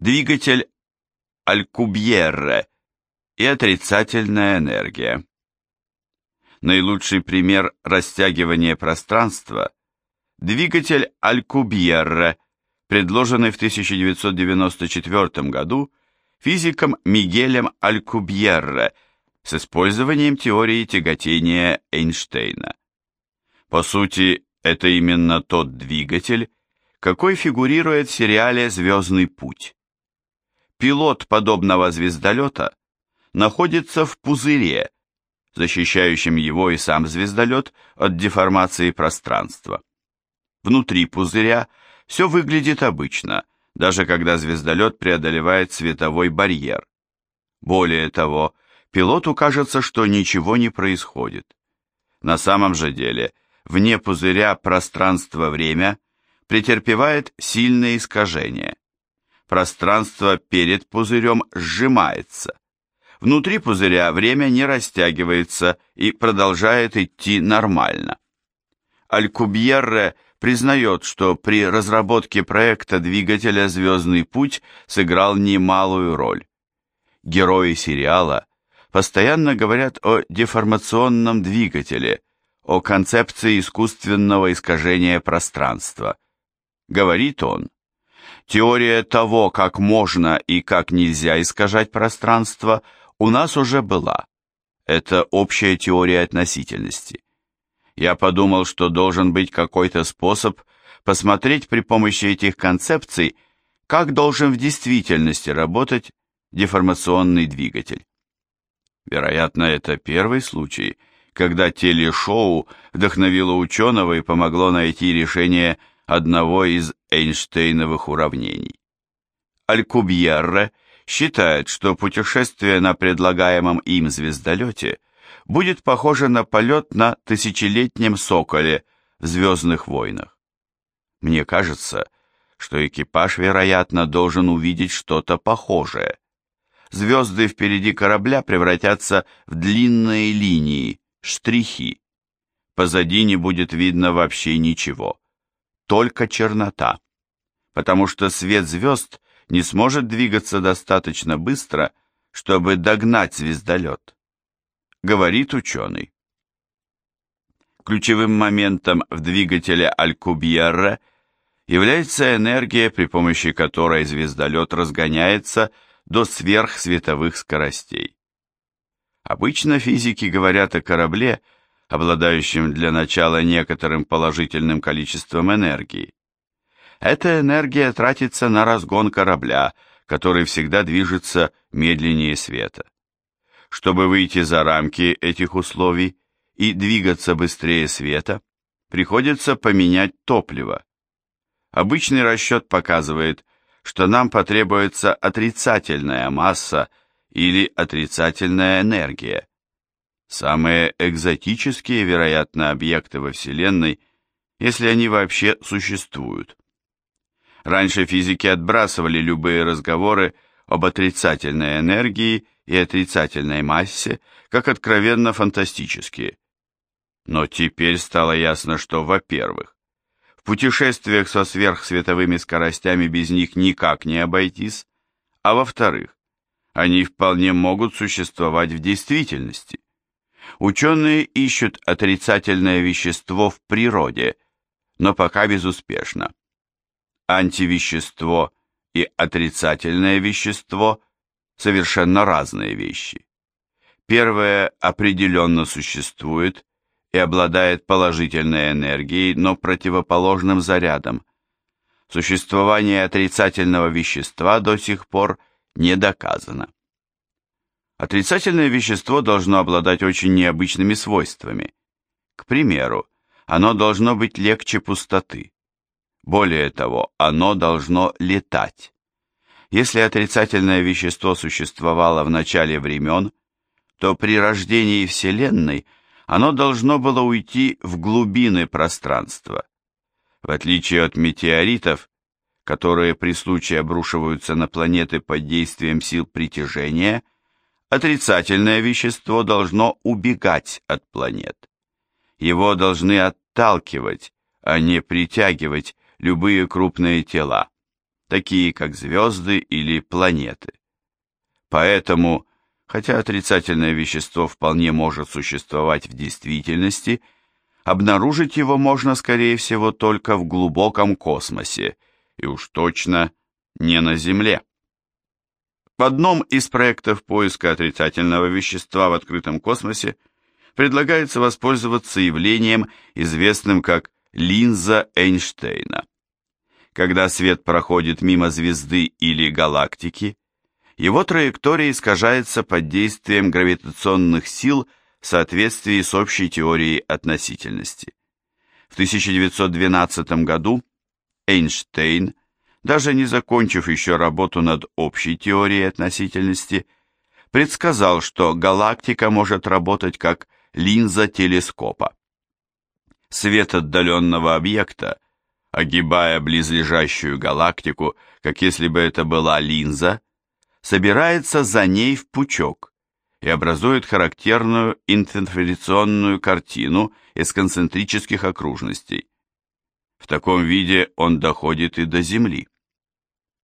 двигатель Алькубьерре и отрицательная энергия. Наилучший пример растягивания пространства – двигатель Алькубьерре, предложенный в 1994 году физиком Мигелем Алькубьерре с использованием теории тяготения Эйнштейна. По сути, это именно тот двигатель, какой фигурирует в сериале «Звездный путь». Пилот подобного звездолета находится в пузыре, защищающем его и сам звездолет от деформации пространства. Внутри пузыря все выглядит обычно, даже когда звездолет преодолевает световой барьер. Более того, пилоту кажется, что ничего не происходит. На самом же деле, вне пузыря пространство-время претерпевает сильные искажения. Пространство перед пузырем сжимается. Внутри пузыря время не растягивается и продолжает идти нормально. Алькубьерре признает, что при разработке проекта двигателя «Звездный путь» сыграл немалую роль. Герои сериала постоянно говорят о деформационном двигателе, о концепции искусственного искажения пространства. Говорит он, теория того, как можно и как нельзя искажать пространство, у нас уже была. Это общая теория относительности я подумал, что должен быть какой-то способ посмотреть при помощи этих концепций, как должен в действительности работать деформационный двигатель. Вероятно, это первый случай, когда телешоу вдохновило ученого и помогло найти решение одного из Эйнштейновых уравнений. Алькубьерре считает, что путешествие на предлагаемом им звездолете – будет похоже на полет на тысячелетнем соколе в «Звездных войнах». Мне кажется, что экипаж, вероятно, должен увидеть что-то похожее. Звезды впереди корабля превратятся в длинные линии, штрихи. Позади не будет видно вообще ничего, только чернота, потому что свет звезд не сможет двигаться достаточно быстро, чтобы догнать звездолет говорит ученый. Ключевым моментом в двигателе Алькубьерре является энергия, при помощи которой звездолет разгоняется до сверхсветовых скоростей. Обычно физики говорят о корабле, обладающем для начала некоторым положительным количеством энергии. Эта энергия тратится на разгон корабля, который всегда движется медленнее света. Чтобы выйти за рамки этих условий и двигаться быстрее света, приходится поменять топливо. Обычный расчет показывает, что нам потребуется отрицательная масса или отрицательная энергия. Самые экзотические, вероятно, объекты во Вселенной, если они вообще существуют. Раньше физики отбрасывали любые разговоры об отрицательной энергии и отрицательной массе, как откровенно фантастические. Но теперь стало ясно, что, во-первых, в путешествиях со сверхсветовыми скоростями без них никак не обойтись, а во-вторых, они вполне могут существовать в действительности. Ученые ищут отрицательное вещество в природе, но пока безуспешно. Антивещество и отрицательное вещество – совершенно разные вещи. Первое определенно существует и обладает положительной энергией, но противоположным зарядом. Существование отрицательного вещества до сих пор не доказано. Отрицательное вещество должно обладать очень необычными свойствами. К примеру, оно должно быть легче пустоты. Более того, оно должно летать. Если отрицательное вещество существовало в начале времен, то при рождении Вселенной оно должно было уйти в глубины пространства. В отличие от метеоритов, которые при случае обрушиваются на планеты под действием сил притяжения, отрицательное вещество должно убегать от планет. Его должны отталкивать, а не притягивать любые крупные тела. такие как звезды или планеты. Поэтому, хотя отрицательное вещество вполне может существовать в действительности, обнаружить его можно, скорее всего, только в глубоком космосе, и уж точно не на Земле. В одном из проектов поиска отрицательного вещества в открытом космосе предлагается воспользоваться явлением, известным как линза Эйнштейна. Когда свет проходит мимо звезды или галактики, его траектория искажается под действием гравитационных сил в соответствии с общей теорией относительности. В 1912 году Эйнштейн, даже не закончив еще работу над общей теорией относительности, предсказал, что галактика может работать как линза телескопа. Свет отдаленного объекта, огибая близлежащую галактику, как если бы это была линза, собирается за ней в пучок и образует характерную интерферационную картину из концентрических окружностей. В таком виде он доходит и до Земли.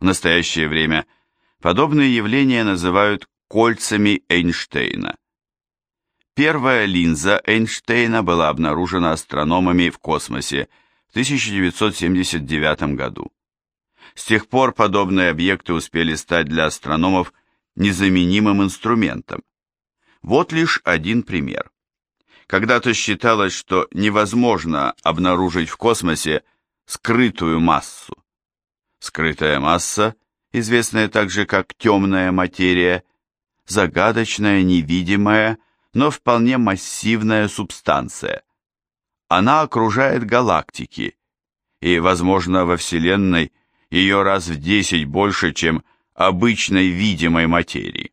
В настоящее время подобные явления называют кольцами Эйнштейна. Первая линза Эйнштейна была обнаружена астрономами в космосе в 1979 году. С тех пор подобные объекты успели стать для астрономов незаменимым инструментом. Вот лишь один пример. Когда-то считалось, что невозможно обнаружить в космосе скрытую массу. Скрытая масса, известная также как темная материя, загадочная, невидимая, но вполне массивная субстанция. Она окружает галактики, и, возможно, во Вселенной ее раз в 10 больше, чем обычной видимой материи.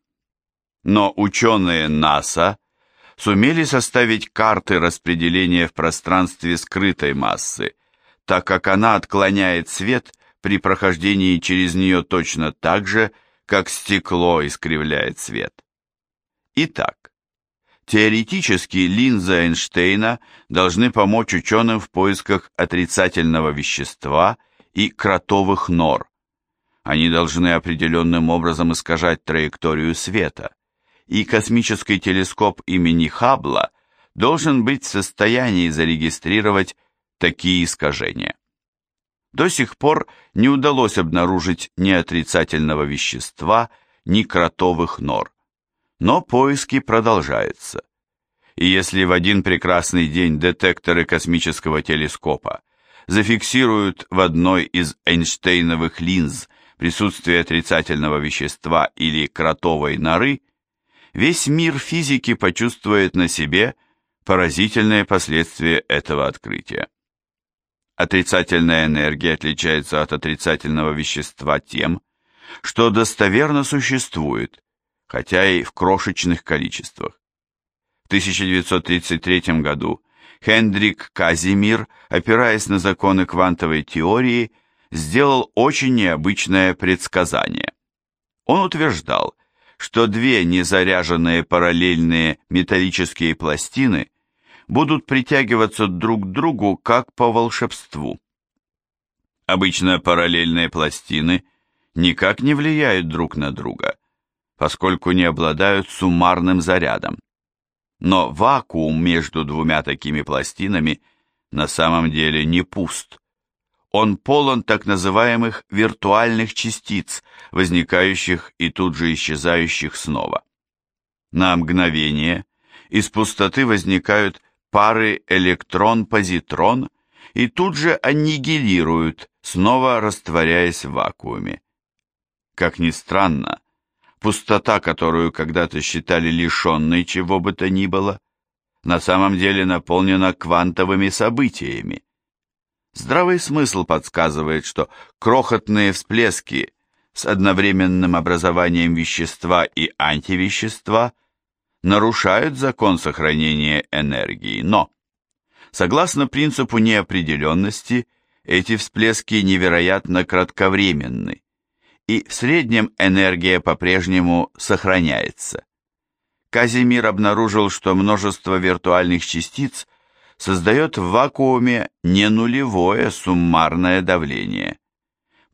Но ученые НАСА сумели составить карты распределения в пространстве скрытой массы, так как она отклоняет свет при прохождении через нее точно так же, как стекло искривляет свет. Итак, теоретически линзы Эйнштейна должны помочь ученым в поисках отрицательного вещества и кротовых нор. Они должны определенным образом искажать траекторию света, и космический телескоп имени Хаббла должен быть в состоянии зарегистрировать такие искажения. До сих пор не удалось обнаружить ни отрицательного вещества, ни кротовых нор. Но поиски продолжаются. И если в один прекрасный день детекторы космического телескопа зафиксируют в одной из Эйнштейновых линз присутствие отрицательного вещества или кротовой норы, весь мир физики почувствует на себе поразительные последствия этого открытия. Отрицательная энергия отличается от отрицательного вещества тем, что достоверно существует, хотя и в крошечных количествах. В 1933 году Хендрик Казимир, опираясь на законы квантовой теории, сделал очень необычное предсказание. Он утверждал, что две незаряженные параллельные металлические пластины будут притягиваться друг к другу как по волшебству. Обычно параллельные пластины никак не влияют друг на друга, поскольку не обладают суммарным зарядом. Но вакуум между двумя такими пластинами на самом деле не пуст. Он полон так называемых виртуальных частиц, возникающих и тут же исчезающих снова. На мгновение из пустоты возникают пары электрон-позитрон и тут же аннигилируют, снова растворяясь в вакууме. Как ни странно, пустота, которую когда-то считали лишенной чего бы то ни было, на самом деле наполнена квантовыми событиями. Здравый смысл подсказывает, что крохотные всплески с одновременным образованием вещества и антивещества нарушают закон сохранения энергии, но, согласно принципу неопределенности, эти всплески невероятно кратковременны и в среднем энергия по-прежнему сохраняется. Казимир обнаружил, что множество виртуальных частиц создает в вакууме не нулевое суммарное давление.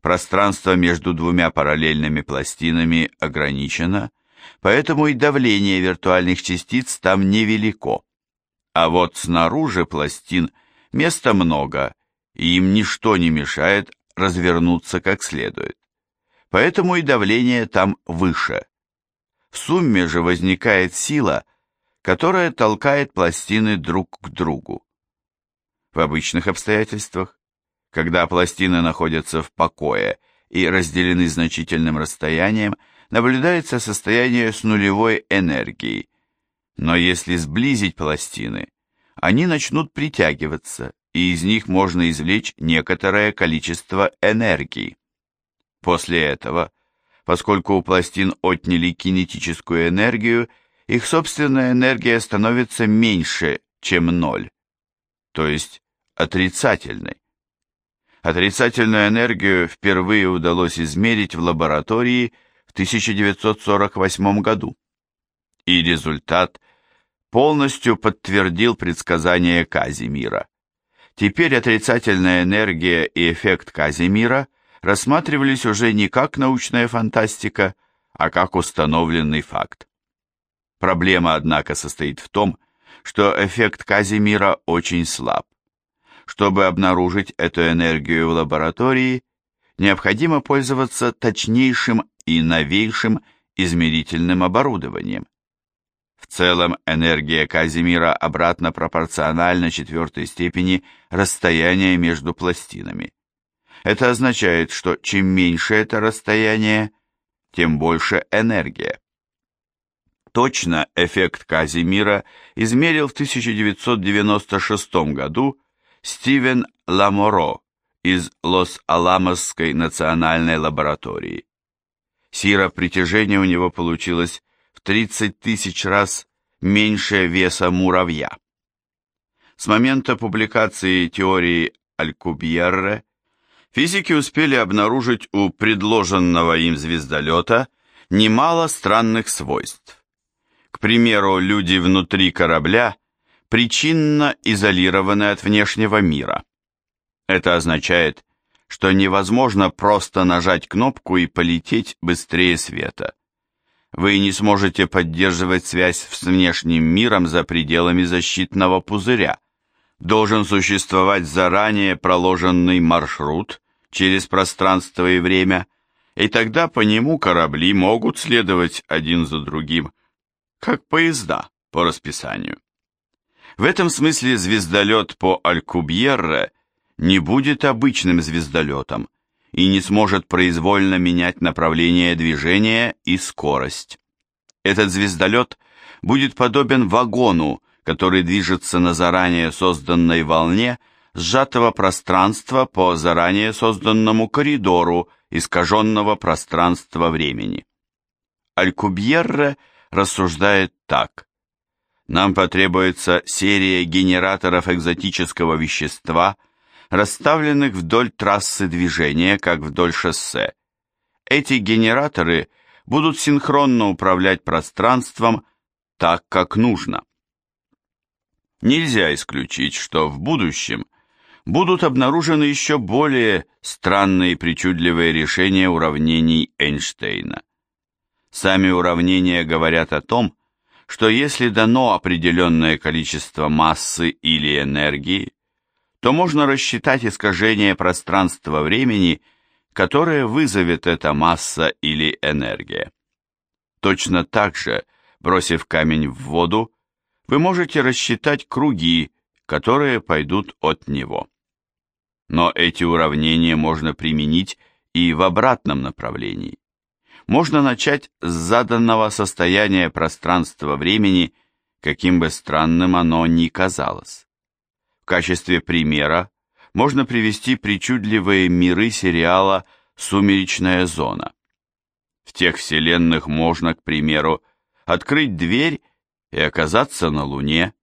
Пространство между двумя параллельными пластинами ограничено, поэтому и давление виртуальных частиц там невелико. А вот снаружи пластин места много, и им ничто не мешает развернуться как следует. Поэтому и давление там выше. В сумме же возникает сила, которая толкает пластины друг к другу. В обычных обстоятельствах, когда пластины находятся в покое и разделены значительным расстоянием, наблюдается состояние с нулевой энергией. Но если сблизить пластины, они начнут притягиваться, и из них можно извлечь некоторое количество энергии. После этого, поскольку у пластин отняли кинетическую энергию, их собственная энергия становится меньше, чем ноль, то есть отрицательной. Отрицательную энергию впервые удалось измерить в лаборатории в 1948 году, и результат полностью подтвердил предсказание Казимира. Теперь отрицательная энергия и эффект Казимира рассматривались уже не как научная фантастика, а как установленный факт. Проблема, однако, состоит в том, что эффект Казимира очень слаб. Чтобы обнаружить эту энергию в лаборатории, необходимо пользоваться точнейшим и новейшим измерительным оборудованием. В целом энергия Казимира обратно пропорциональна четвертой степени расстояния между пластинами. Это означает, что чем меньше это расстояние, тем больше энергия. Точно эффект Казимира измерил в 1996 году Стивен Ламоро из Лос-Аламосской национальной лаборатории. Сила притяжения у него получилась 30 тысяч раз меньше веса муравья. С момента публикации теории Алькубьерре физики успели обнаружить у предложенного им звездолета немало странных свойств. К примеру, люди внутри корабля причинно изолированы от внешнего мира. Это означает, что невозможно просто нажать кнопку и полететь быстрее света вы не сможете поддерживать связь с внешним миром за пределами защитного пузыря. Должен существовать заранее проложенный маршрут через пространство и время, и тогда по нему корабли могут следовать один за другим, как поезда по расписанию. В этом смысле звездолет по Алькубьерре не будет обычным звездолетом, и не сможет произвольно менять направление движения и скорость. Этот звездолет будет подобен вагону, который движется на заранее созданной волне сжатого пространства по заранее созданному коридору искаженного пространства-времени. Алькубьерре рассуждает так. Нам потребуется серия генераторов экзотического вещества – расставленных вдоль трассы движения, как вдоль шоссе. Эти генераторы будут синхронно управлять пространством так, как нужно. Нельзя исключить, что в будущем будут обнаружены еще более странные и причудливые решения уравнений Эйнштейна. Сами уравнения говорят о том, что если дано определенное количество массы или энергии, то можно рассчитать искажение пространства-времени, которое вызовет эта масса или энергия. Точно так же, бросив камень в воду, вы можете рассчитать круги, которые пойдут от него. Но эти уравнения можно применить и в обратном направлении. Можно начать с заданного состояния пространства-времени, каким бы странным оно ни казалось. В качестве примера можно привести причудливые миры сериала «Сумеречная зона». В тех вселенных можно, к примеру, открыть дверь и оказаться на Луне.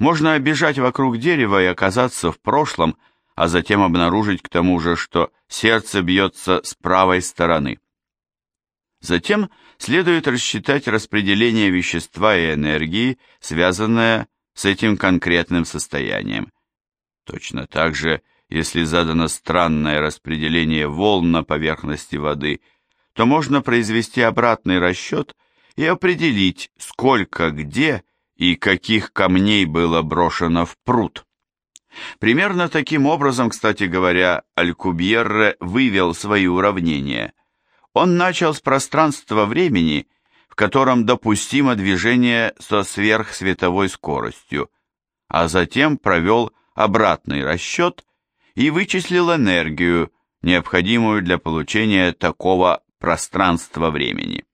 Можно обежать вокруг дерева и оказаться в прошлом, а затем обнаружить к тому же, что сердце бьется с правой стороны. Затем следует рассчитать распределение вещества и энергии, связанное с этим конкретным состоянием. Точно так же если задано странное распределение волн на поверхности воды, то можно произвести обратный расчет и определить, сколько где и каких камней было брошено в пруд. Примерно таким образом, кстати говоря, Алькубьерре вывел свои уравнения. Он начал с пространства времени, в котором допустимо движение со сверхсветовой скоростью, а затем провел обратный расчет и вычислил энергию, необходимую для получения такого пространства времени.